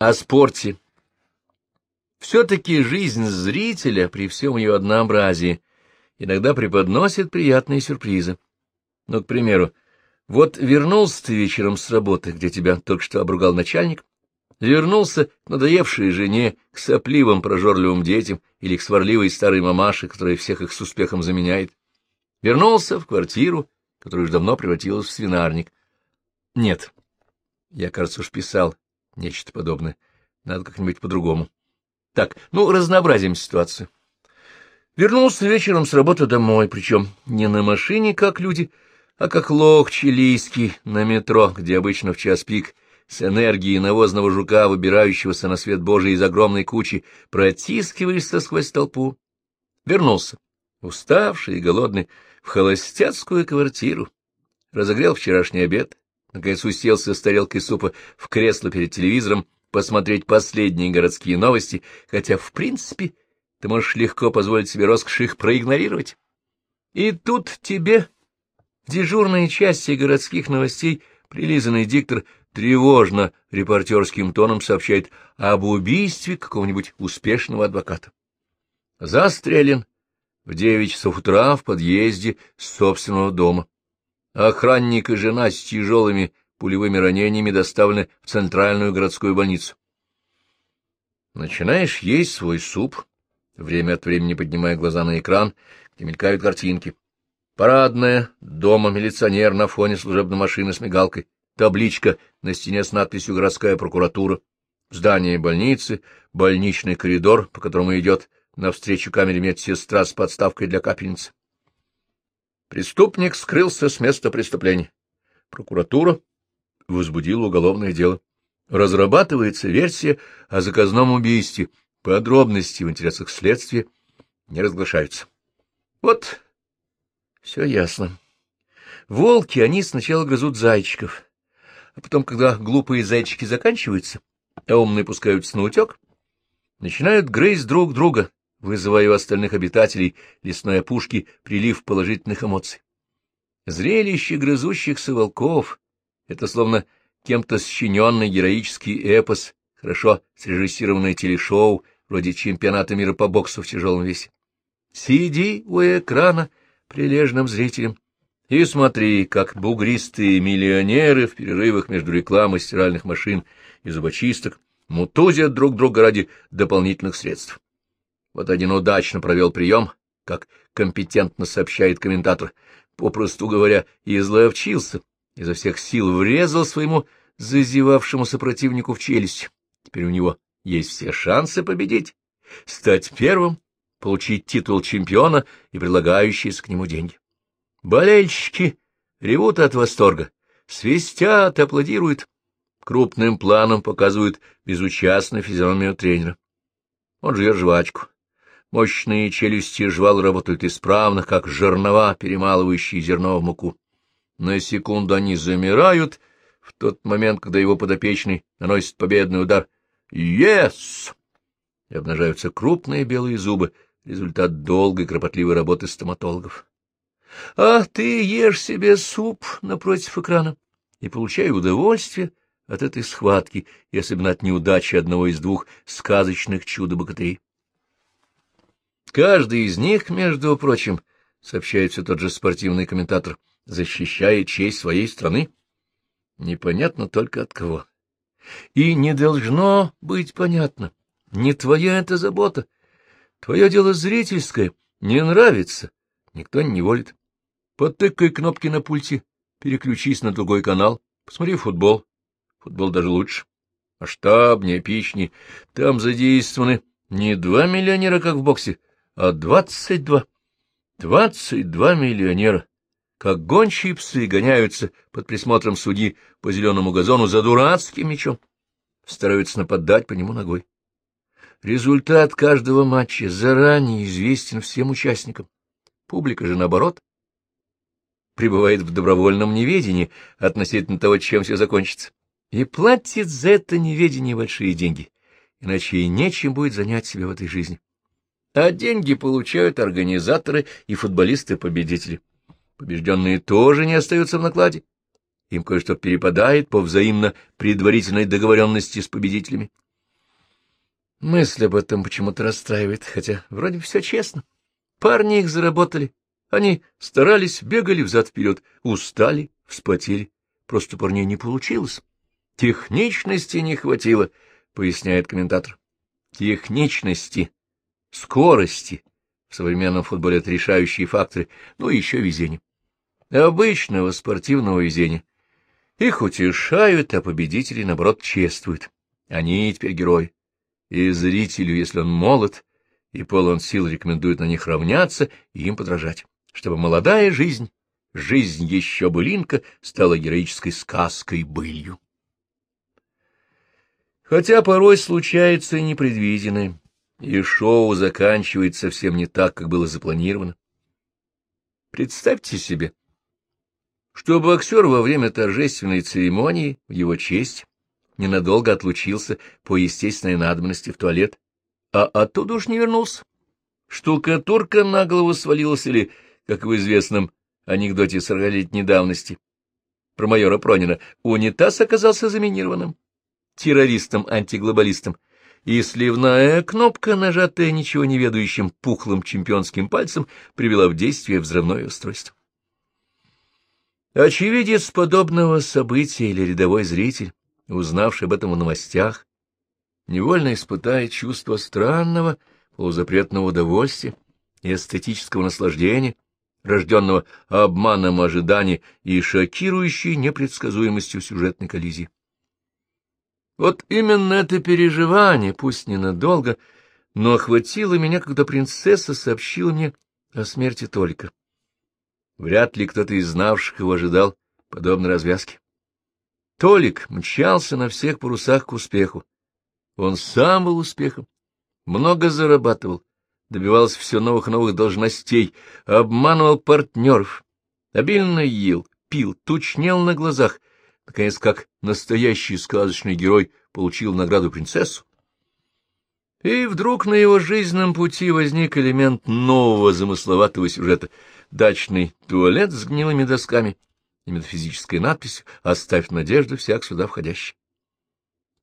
О спорте. Все-таки жизнь зрителя при всем ее однообразии иногда преподносит приятные сюрпризы. Ну, к примеру, вот вернулся ты вечером с работы, где тебя только что обругал начальник, вернулся к надоевшей жене, к сопливым прожорливым детям или к сварливой старой мамаше, которая всех их с успехом заменяет. Вернулся в квартиру, которую уж давно превратилась в свинарник. Нет, я, кажется, уж писал нечто подобное. Надо как-нибудь по-другому. Так, ну, разнообразим ситуацию. Вернулся вечером с работы домой, причем не на машине, как люди, а как лох чилийский на метро, где обычно в час пик с энергией навозного жука, выбирающегося на свет Божий из огромной кучи, протискиваешься сквозь толпу. Вернулся, уставший и голодный, в холостяцкую квартиру. Разогрел вчерашний обед, наконец уселся с тарелкой супа в кресло перед телевизором, посмотреть последние городские новости, хотя, в принципе, ты можешь легко позволить себе роскошь их проигнорировать. И тут тебе в дежурной части городских новостей прилизанный диктор тревожно репортерским тоном сообщает об убийстве какого-нибудь успешного адвоката. Застрелен в девять часов утра в подъезде собственного дома. Охранник и жена с тяжелыми пулевыми ранениями доставлены в центральную городскую больницу. Начинаешь есть свой суп, время от времени поднимая глаза на экран, где мелькают картинки. Парадная, дома милиционер на фоне служебной машины с мигалкой, табличка на стене с надписью «Городская прокуратура», здание больницы, больничный коридор, по которому идет навстречу камере медсестра с подставкой для капельницы. Преступник скрылся с места преступления. Прокуратура возбудила уголовное дело. Разрабатывается версия о заказном убийстве. Подробности в интересах следствия не разглашаются. Вот, все ясно. Волки, они сначала грызут зайчиков, а потом, когда глупые зайчики заканчиваются, а умные пускаются на утек, начинают грызть друг друга, вызывая у остальных обитателей лесной опушки прилив положительных эмоций. Зрелище грызущихся волков — это словно кем-то сочиненный героический эпос, хорошо срежиссированное телешоу, вроде чемпионата мира по боксу в тяжелом весе. Сиди у экрана прилежным зрителем и смотри, как бугристые миллионеры в перерывах между рекламой стиральных машин и зубочисток мутузят друг друга ради дополнительных средств. Вот один удачно провел прием, как компетентно сообщает комментатор, попросту говоря, изловчился, изо всех сил врезал своему зазевавшемуся противнику в челюсть. Теперь у него есть все шансы победить, стать первым, получить титул чемпиона и прилагающиеся к нему деньги. Болельщики ревут от восторга, свистят, аплодируют. Крупным планом показывают безучастную физиономию тренера. Он жует жвачку. Мощные челюсти жвал работают исправно, как жернова, перемалывающие зерно в муку. На секунду они замирают, в тот момент, когда его подопечный наносит победный удар. «Ес!» И обнажаются крупные белые зубы, результат долгой кропотливой работы стоматологов. А ты ешь себе суп напротив экрана и получай удовольствие от этой схватки, и особенно от неудачи одного из двух сказочных чудо-богатырей. Каждый из них, между прочим, сообщает все тот же спортивный комментатор, защищает честь своей страны. Непонятно только от кого. И не должно быть понятно. Не твоя это забота. Твое дело зрительское. Не нравится. Никто не волит. Потыкай кнопки на пульте, переключись на другой канал, посмотри футбол. Футбол даже лучше. Штаб, не эпичней. Там задействованы не два миллионера, как в боксе, а двадцать два. Двадцать два миллионера, как гончие псы гоняются под присмотром судьи по зеленому газону за дурацким мячом, стараются нападать по нему ногой. Результат каждого матча заранее известен всем участникам. Публика же, наоборот, пребывает в добровольном неведении относительно того, чем все закончится, и платит за это неведение большие деньги, иначе и нечем будет занять себя в этой жизни а деньги получают организаторы и футболисты-победители. Побежденные тоже не остаются в накладе. Им кое-что перепадает по взаимно предварительной договоренности с победителями. Мысль об этом почему-то расстраивает, хотя вроде все честно. Парни их заработали. Они старались, бегали взад-вперед, устали, вспотели. Просто парней не получилось. Техничности не хватило, поясняет комментатор. Техничности, скорости. В современном футболе это решающие факторы, ну и еще везение. Обычного спортивного везения. Их утешают, а победители, наоборот, чествуют. Они теперь герои. И зрителю, если он молод и полон сил, рекомендует на них равняться и им подражать, чтобы молодая жизнь, жизнь еще былинка, стала героической сказкой былью. Хотя порой случается и непредвиденное, и шоу заканчивается совсем не так, как было запланировано. Представьте себе, что боксер во время торжественной церемонии в его честь ненадолго отлучился по естественной надобности в туалет, а оттуда уж не вернулся. Штукатурка на голову свалилась или, как в известном анекдоте сорокалетней давности про майора Пронина, унитаз оказался заминированным террористом-антиглобалистом, и сливная кнопка, нажатая ничего не ведающим пухлым чемпионским пальцем, привела в действие взрывное устройство. Очевидец подобного события или рядовой зритель, узнавший об этом в новостях, невольно испытает чувство странного, полузапретного удовольствия и эстетического наслаждения, рожденного обманом ожиданий и шокирующей непредсказуемостью сюжетной коллизии. Вот именно это переживание, пусть ненадолго, но охватило меня, когда принцесса сообщила мне о смерти Толика. Вряд ли кто-то из знавших его ожидал подобной развязки. Толик мчался на всех парусах к успеху. Он сам был успехом, много зарабатывал, добивался все новых и новых должностей, обманывал партнеров, обильно ел, пил, тучнел на глазах, наконец, как настоящий сказочный герой, получил награду принцессу. И вдруг на его жизненном пути возник элемент нового замысловатого сюжета — дачный туалет с гнилыми досками и метафизической надписью «Оставь надежду всяк сюда входящий».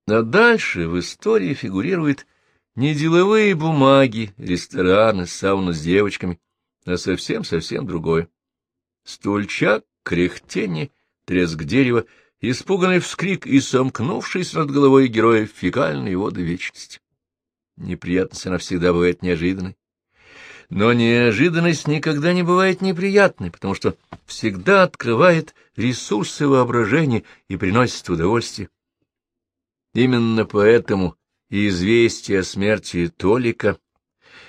А дальше в истории фигурируют не деловые бумаги, рестораны, сауна с девочками, а совсем-совсем другое. Стульчак, кряхтение, треск дерева, испуганный вскрик и сомкнувшись над головой героя фекальные воды вечности. Неприятность она всегда бывает неожиданной. Но неожиданность никогда не бывает неприятной, потому что всегда открывает ресурсы воображения и приносит удовольствие. Именно поэтому известие о смерти Толика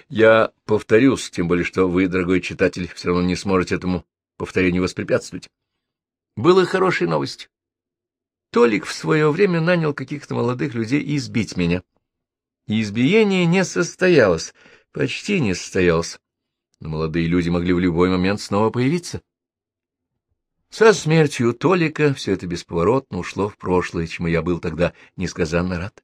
я повторюсь, тем более что вы, дорогой читатель, все равно не сможете этому повторению воспрепятствовать. Было хорошей новостью. Толик в свое время нанял каких-то молодых людей избить меня. Избиение не состоялось, почти не состоялось, но молодые люди могли в любой момент снова появиться. Со смертью Толика все это бесповоротно ушло в прошлое, чему я был тогда несказанно рад.